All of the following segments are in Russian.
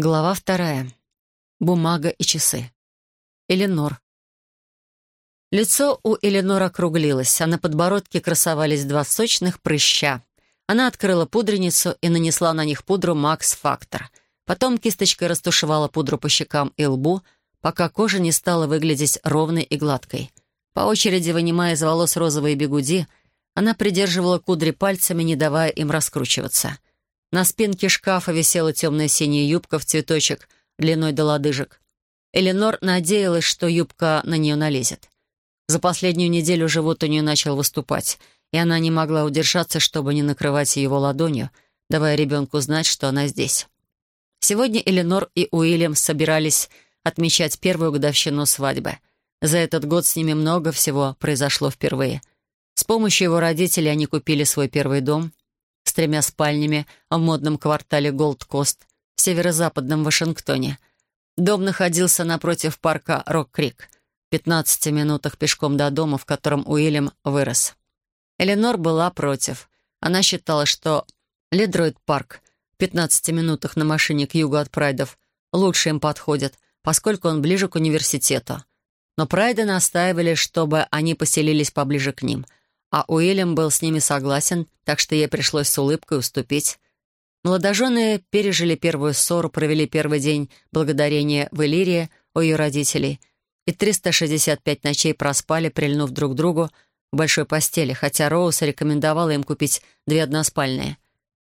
Глава вторая. Бумага и часы. Эленор. Лицо у Эленор округлилось, а на подбородке красовались два сочных прыща. Она открыла пудреницу и нанесла на них пудру Макс Фактор. Потом кисточкой растушевала пудру по щекам и лбу, пока кожа не стала выглядеть ровной и гладкой. По очереди, вынимая из волос розовые бегуди, она придерживала кудри пальцами, не давая им раскручиваться — на спинке шкафа висела темная синяя юбка в цветочек длиной до лодыжек. Эленор надеялась, что юбка на нее налезет. За последнюю неделю живот у нее начал выступать, и она не могла удержаться, чтобы не накрывать его ладонью, давая ребенку знать, что она здесь. Сегодня Эленор и Уильям собирались отмечать первую годовщину свадьбы. За этот год с ними много всего произошло впервые. С помощью его родителей они купили свой первый дом, с тремя спальнями в модном квартале Голд-Кост в северо-западном Вашингтоне. Дом находился напротив парка Рок-Крик, в 15 минутах пешком до дома, в котором Уильям вырос. Эленор была против. Она считала, что Ледроид-парк в 15 минутах на машине к югу от Прайдов лучше им подходит, поскольку он ближе к университету. Но Прайды настаивали, чтобы они поселились поближе к ним — а Уильям был с ними согласен, так что ей пришлось с улыбкой уступить. Молодожены пережили первую ссору, провели первый день благодарения в Иллирии у ее родителей и 365 ночей проспали, прильнув друг к другу в большой постели, хотя Роуз рекомендовала им купить две односпальные.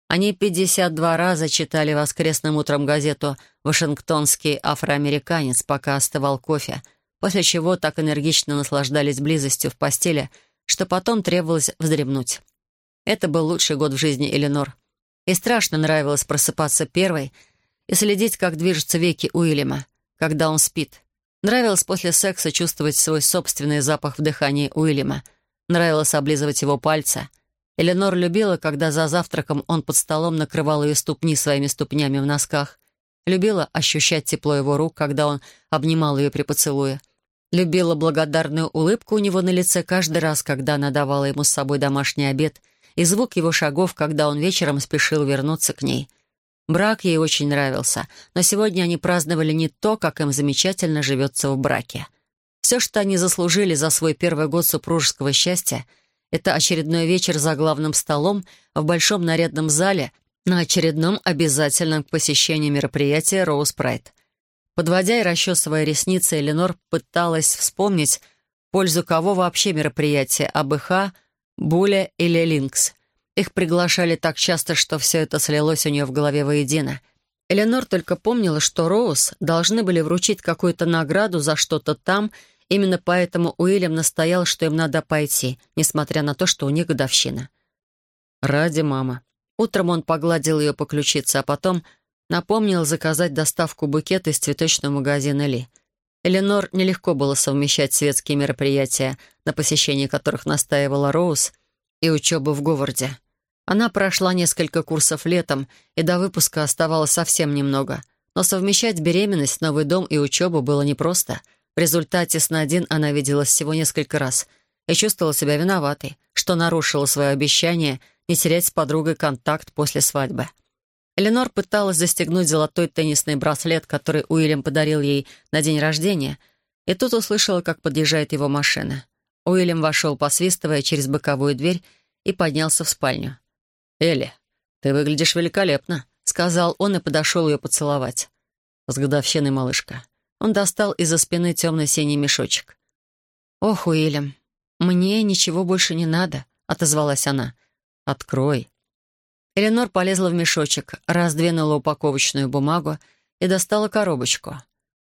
Они 52 раза читали воскресным утром газету «Вашингтонский афроамериканец», пока остывал кофе, после чего так энергично наслаждались близостью в постели — что потом требовалось вздремнуть. Это был лучший год в жизни Эленор. И страшно нравилось просыпаться первой и следить, как движутся веки Уильяма, когда он спит. Нравилось после секса чувствовать свой собственный запах в дыхании Уильяма. Нравилось облизывать его пальцы. Эленор любила, когда за завтраком он под столом накрывал ее ступни своими ступнями в носках. Любила ощущать тепло его рук, когда он обнимал ее при поцелуе. Любила благодарную улыбку у него на лице каждый раз, когда она давала ему с собой домашний обед, и звук его шагов, когда он вечером спешил вернуться к ней. Брак ей очень нравился, но сегодня они праздновали не то, как им замечательно живется в браке. Все, что они заслужили за свой первый год супружеского счастья, это очередной вечер за главным столом в большом нарядном зале на очередном обязательном к посещению мероприятия «Роуз Прайд». Подводя и расчесывая ресницы, Эленор пыталась вспомнить, пользу кого вообще мероприятие — АБХ, Буля или Линкс. Их приглашали так часто, что все это слилось у нее в голове воедино. Эленор только помнила, что Роуз должны были вручить какую-то награду за что-то там, именно поэтому Уильям настоял, что им надо пойти, несмотря на то, что у них годовщина. «Ради мамы». Утром он погладил ее по ключице, а потом Напомнил заказать доставку букета из цветочного магазина Ли. Эленор нелегко было совмещать светские мероприятия, на посещении которых настаивала Роуз, и учебу в Говарде. Она прошла несколько курсов летом, и до выпуска оставалось совсем немного. Но совмещать беременность, новый дом и учебу было непросто. В результате с Надин она виделась всего несколько раз и чувствовала себя виноватой, что нарушила свое обещание не терять с подругой контакт после свадьбы. Эленор пыталась застегнуть золотой теннисный браслет, который Уильям подарил ей на день рождения, и тут услышала, как подъезжает его машина. Уильям вошел, посвистывая через боковую дверь, и поднялся в спальню. «Элли, ты выглядишь великолепно», — сказал он и подошел ее поцеловать. «С годовщиной, малышка». Он достал из-за спины темно-синий мешочек. «Ох, Уильям, мне ничего больше не надо», — отозвалась она. «Открой», Эленор полезла в мешочек, раздвинула упаковочную бумагу и достала коробочку.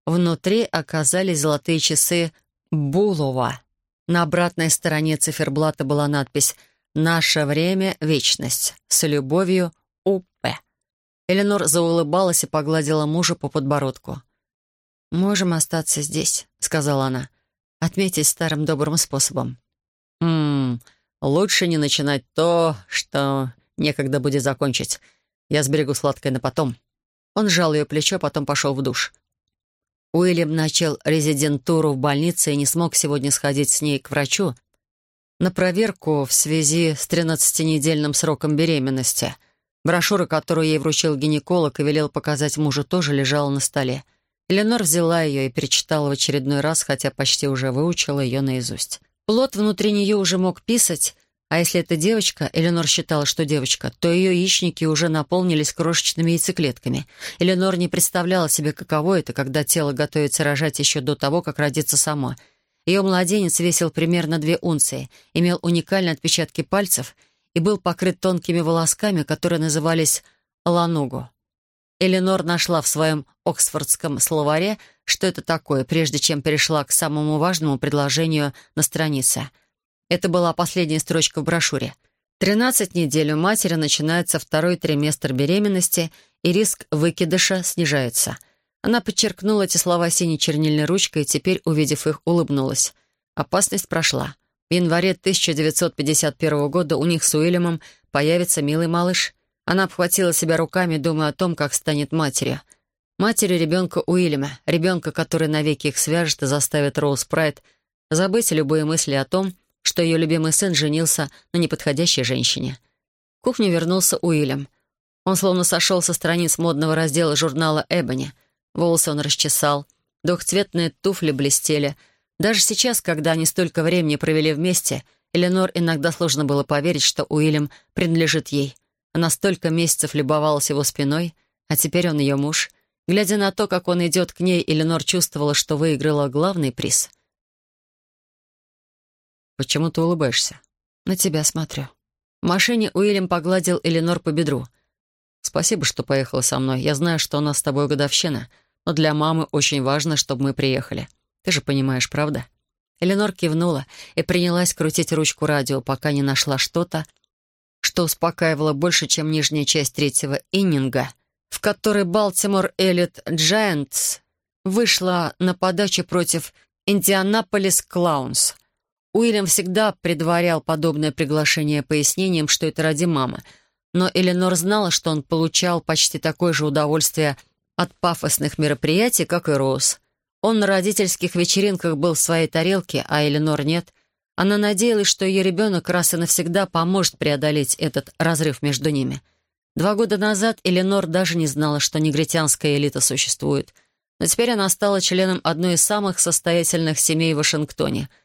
Внутри оказались золотые часы Булова. На обратной стороне циферблата была надпись «Наше время — вечность. С любовью, У.П.». Эленор заулыбалась и погладила мужа по подбородку. «Можем остаться здесь», — сказала она. «Отметить старым добрым способом». «Ммм, лучше не начинать то, что Некогда будет закончить. Я сберегу сладкое на потом». Он сжал ее плечо, потом пошел в душ. Уильям начал резидентуру в больнице и не смог сегодня сходить с ней к врачу на проверку в связи с 13-недельным сроком беременности. Брошюра, которую ей вручил гинеколог и велел показать мужу, тоже лежала на столе. Эленор взяла ее и перечитала в очередной раз, хотя почти уже выучила ее наизусть. Плод внутри нее уже мог писать, а если это девочка, Эленор считала, что девочка, то ее яичники уже наполнились крошечными яйцеклетками. Эленор не представляла себе, каково это, когда тело готовится рожать еще до того, как родится само. Ее младенец весил примерно две унции, имел уникальные отпечатки пальцев и был покрыт тонкими волосками, которые назывались ланугу. Эленор нашла в своем оксфордском словаре, что это такое, прежде чем перешла к самому важному предложению на странице — это была последняя строчка в брошюре. 13 недель у матери начинается второй триместр беременности, и риск выкидыша снижается. Она подчеркнула эти слова синей чернильной ручкой и теперь, увидев их, улыбнулась. Опасность прошла. В январе 1951 года у них с Уильямом появится милый малыш. Она обхватила себя руками, думая о том, как станет матерью. Матерью ребенка Уильяма, ребенка, который навеки их свяжет и заставит Роуз Прайд забыть любые мысли о том, что ее любимый сын женился на неподходящей женщине. В кухню вернулся Уильям. Он словно сошел со страниц модного раздела журнала «Эбони». Волосы он расчесал, двухцветные туфли блестели. Даже сейчас, когда они столько времени провели вместе, Эленор иногда сложно было поверить, что Уильям принадлежит ей. Она столько месяцев любовалась его спиной, а теперь он ее муж. Глядя на то, как он идет к ней, Эленор чувствовала, что выиграла главный приз — «Почему ты улыбаешься?» «На тебя смотрю». В машине Уильям погладил Эленор по бедру. «Спасибо, что поехала со мной. Я знаю, что у нас с тобой годовщина, но для мамы очень важно, чтобы мы приехали. Ты же понимаешь, правда?» Эленор кивнула и принялась крутить ручку радио, пока не нашла что-то, что успокаивало больше, чем нижняя часть третьего иннинга, в которой Балтимор Эллит Джайантс вышла на подачу против Индианаполис Клаунс — Уильям всегда предварял подобное приглашение пояснением, что это ради мамы. Но Эленор знала, что он получал почти такое же удовольствие от пафосных мероприятий, как и Роуз. Он на родительских вечеринках был в своей тарелке, а Эленор нет. Она надеялась, что ее ребенок раз и навсегда поможет преодолеть этот разрыв между ними. Два года назад Эленор даже не знала, что негритянская элита существует. Но теперь она стала членом одной из самых состоятельных семей в Вашингтоне —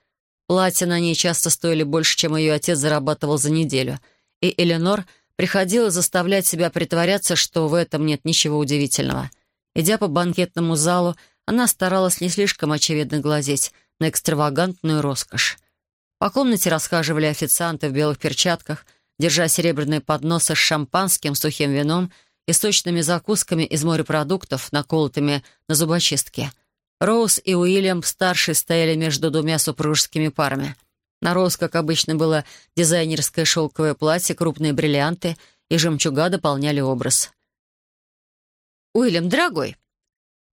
Платья на ней часто стоили больше, чем ее отец зарабатывал за неделю. И Эленор приходилось заставлять себя притворяться, что в этом нет ничего удивительного. Идя по банкетному залу, она старалась не слишком очевидно глазеть на экстравагантную роскошь. По комнате расхаживали официанты в белых перчатках, держа серебряные подносы с шампанским, сухим вином и сочными закусками из морепродуктов, наколотыми на зубочистке — Роуз и Уильям старший стояли между двумя супружескими парами. На Роуз, как обычно, было дизайнерское шелковое платье, крупные бриллианты и жемчуга дополняли образ. «Уильям, дорогой,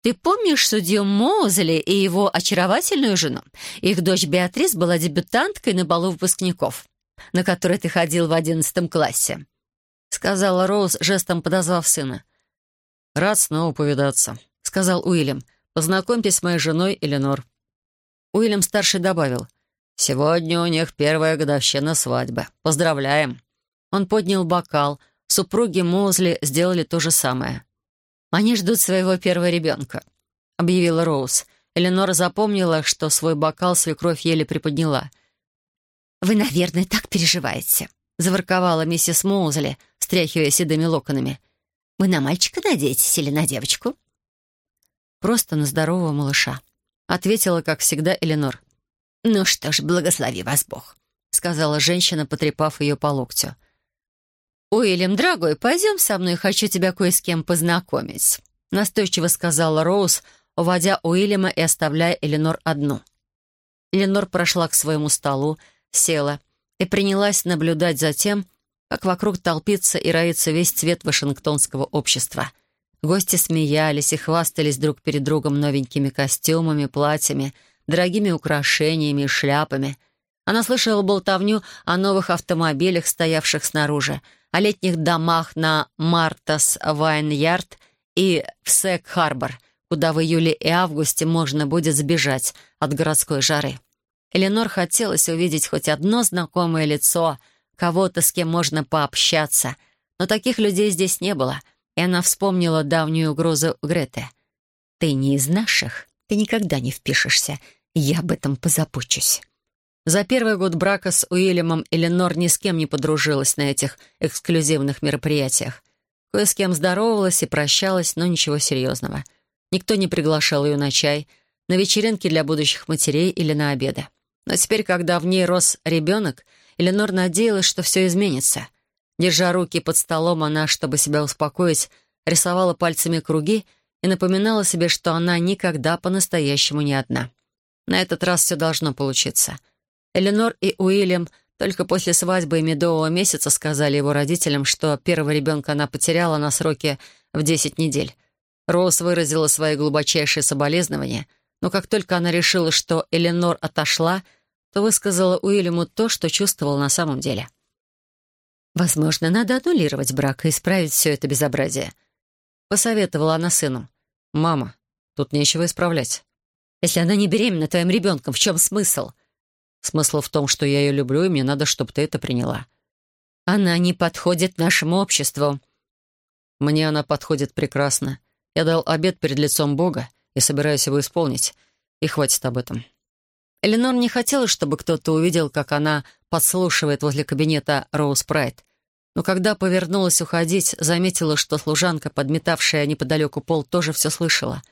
ты помнишь судью Моузели и его очаровательную жену? Их дочь Беатрис была дебютанткой на балу выпускников, на который ты ходил в одиннадцатом классе», — сказала Роуз, жестом подозвав сына. «Рад снова повидаться», — сказал Уильям. Познакомьтесь с моей женой Эленор». Уильям-старший добавил, «Сегодня у них первая годовщина свадьбы. Поздравляем». Он поднял бокал. Супруги Мозли сделали то же самое. «Они ждут своего первого ребенка», — объявила Роуз. Эленор запомнила, что свой бокал свекровь еле приподняла. «Вы, наверное, так переживаете», — заворковала миссис Моузли, стряхивая седыми локонами. «Вы на мальчика надеетесь или на девочку?» Просто на здорового малыша», — ответила, как всегда, Эленор. «Ну что ж, благослови вас Бог», — сказала женщина, потрепав ее по локтю. «Уильям, дорогой, пойдем со мной, хочу тебя кое с кем познакомить», — настойчиво сказала Роуз, уводя Уильяма и оставляя Эленор одну. Эленор прошла к своему столу, села и принялась наблюдать за тем, как вокруг толпится и роится весь цвет вашингтонского общества — Гости смеялись и хвастались друг перед другом новенькими костюмами, платьями, дорогими украшениями и шляпами. Она слышала болтовню о новых автомобилях, стоявших снаружи, о летних домах на Мартас Вайнярд и в Сек-Харбор, куда в июле и августе можно будет сбежать от городской жары. Эленор хотелось увидеть хоть одно знакомое лицо, кого-то, с кем можно пообщаться — Но таких людей здесь не было, и она вспомнила давнюю угрозу Греты. «Ты не из наших, ты никогда не впишешься. Я об этом позабочусь». За первый год брака с Уильямом Эленор ни с кем не подружилась на этих эксклюзивных мероприятиях. Кое с кем здоровалась и прощалась, но ничего серьезного. Никто не приглашал ее на чай, на вечеринки для будущих матерей или на обеды. Но теперь, когда в ней рос ребенок, Эленор надеялась, что все изменится. Держа руки под столом, она, чтобы себя успокоить, рисовала пальцами круги и напоминала себе, что она никогда по-настоящему не одна. На этот раз все должно получиться. Эленор и Уильям только после свадьбы и медового месяца сказали его родителям, что первого ребенка она потеряла на сроке в 10 недель. Роуз выразила свои глубочайшие соболезнования, но как только она решила, что Эленор отошла, то высказала Уильяму то, что чувствовала на самом деле. «Возможно, надо аннулировать брак и исправить все это безобразие», — посоветовала она сыну. «Мама, тут нечего исправлять. Если она не беременна твоим ребенком, в чем смысл?» «Смысл в том, что я ее люблю, и мне надо, чтобы ты это приняла». «Она не подходит нашему обществу». «Мне она подходит прекрасно. Я дал обед перед лицом Бога и собираюсь его исполнить. И хватит об этом». Эленор не хотела, чтобы кто-то увидел, как она подслушивает возле кабинета Роуз Прайд. Но когда повернулась уходить, заметила, что служанка, подметавшая неподалеку пол, тоже все слышала.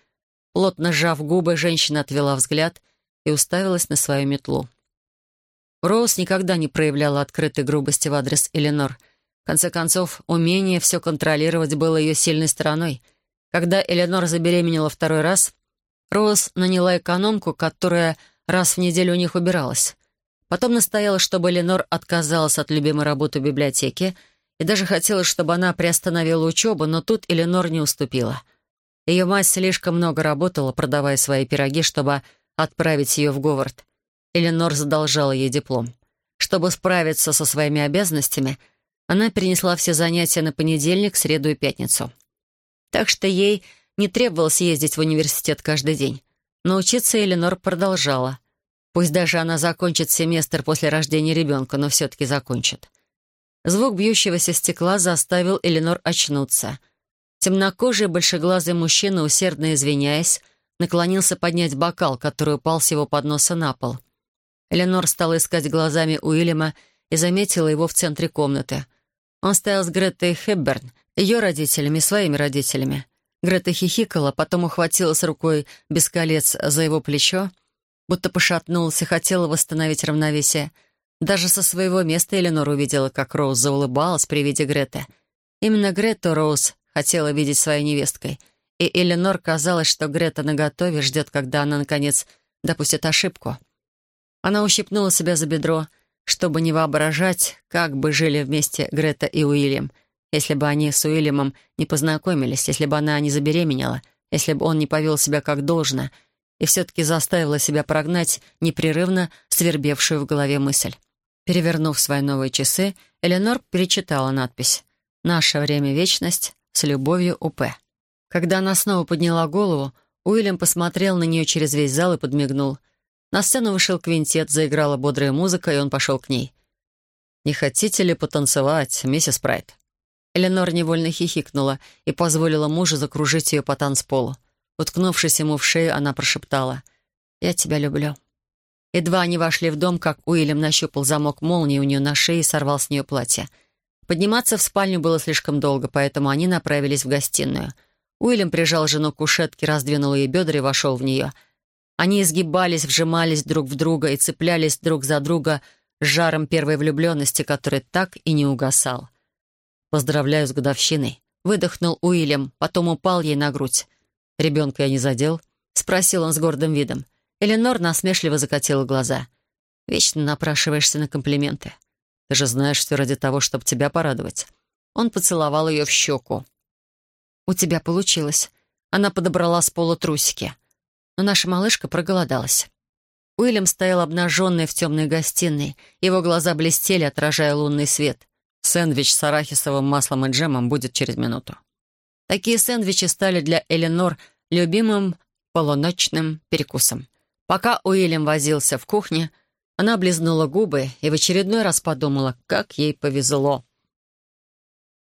Плотно сжав губы, женщина отвела взгляд и уставилась на свою метлу. Роуз никогда не проявляла открытой грубости в адрес Эленор. В конце концов, умение все контролировать было ее сильной стороной. Когда Эленор забеременела второй раз, Роуз наняла экономку, которая раз в неделю у них убиралась. Потом настояла, чтобы Ленор отказалась от любимой работы в библиотеке и даже хотела, чтобы она приостановила учебу, но тут Эленор не уступила. Ее мать слишком много работала, продавая свои пироги, чтобы отправить ее в Говард. Эленор задолжала ей диплом. Чтобы справиться со своими обязанностями, она перенесла все занятия на понедельник, среду и пятницу. Так что ей не требовалось ездить в университет каждый день. Но учиться Эленор продолжала. Пусть даже она закончит семестр после рождения ребенка, но все-таки закончит. Звук бьющегося стекла заставил Эленор очнуться. Темнокожий большеглазый мужчина, усердно извиняясь, наклонился поднять бокал, который упал с его подноса на пол. Эленор стала искать глазами Уильяма и заметила его в центре комнаты. Он стоял с Гретой Хепберн, ее родителями, своими родителями. Грета хихикала, потом ухватилась рукой без колец за его плечо, будто пошатнулась и хотела восстановить равновесие. Даже со своего места Эленор увидела, как Роуз заулыбалась при виде Греты. Именно Грету Роуз хотела видеть своей невесткой. И Эленор казалось, что Грета наготове ждет, когда она, наконец, допустит ошибку. Она ущипнула себя за бедро, чтобы не воображать, как бы жили вместе Грета и Уильям — если бы они с Уильямом не познакомились, если бы она не забеременела, если бы он не повел себя как должно, и все-таки заставила себя прогнать непрерывно свербевшую в голове мысль. Перевернув свои новые часы, Эленор перечитала надпись «Наше время — вечность. С любовью, УП». Когда она снова подняла голову, Уильям посмотрел на нее через весь зал и подмигнул. На сцену вышел квинтет, заиграла бодрая музыка, и он пошел к ней. «Не хотите ли потанцевать, миссис Прайд?» Эленор невольно хихикнула и позволила мужу закружить ее по танцполу. Уткнувшись ему в шею, она прошептала «Я тебя люблю». Едва они вошли в дом, как Уильям нащупал замок молнии у нее на шее и сорвал с нее платье. Подниматься в спальню было слишком долго, поэтому они направились в гостиную. Уильям прижал жену к кушетке, раздвинул ей бедра и вошел в нее. Они изгибались, вжимались друг в друга и цеплялись друг за друга с жаром первой влюбленности, который так и не угасал. «Поздравляю с годовщиной», — выдохнул Уильям, потом упал ей на грудь. «Ребенка я не задел?» — спросил он с гордым видом. Эленор насмешливо закатила глаза. «Вечно напрашиваешься на комплименты. Ты же знаешь все ради того, чтобы тебя порадовать». Он поцеловал ее в щеку. «У тебя получилось». Она подобрала с пола трусики. Но наша малышка проголодалась. Уильям стоял обнаженный в темной гостиной. Его глаза блестели, отражая лунный свет. Сэндвич с арахисовым маслом и джемом будет через минуту. Такие сэндвичи стали для Эленор любимым полуночным перекусом. Пока Уильям возился в кухне, она облизнула губы и в очередной раз подумала, как ей повезло.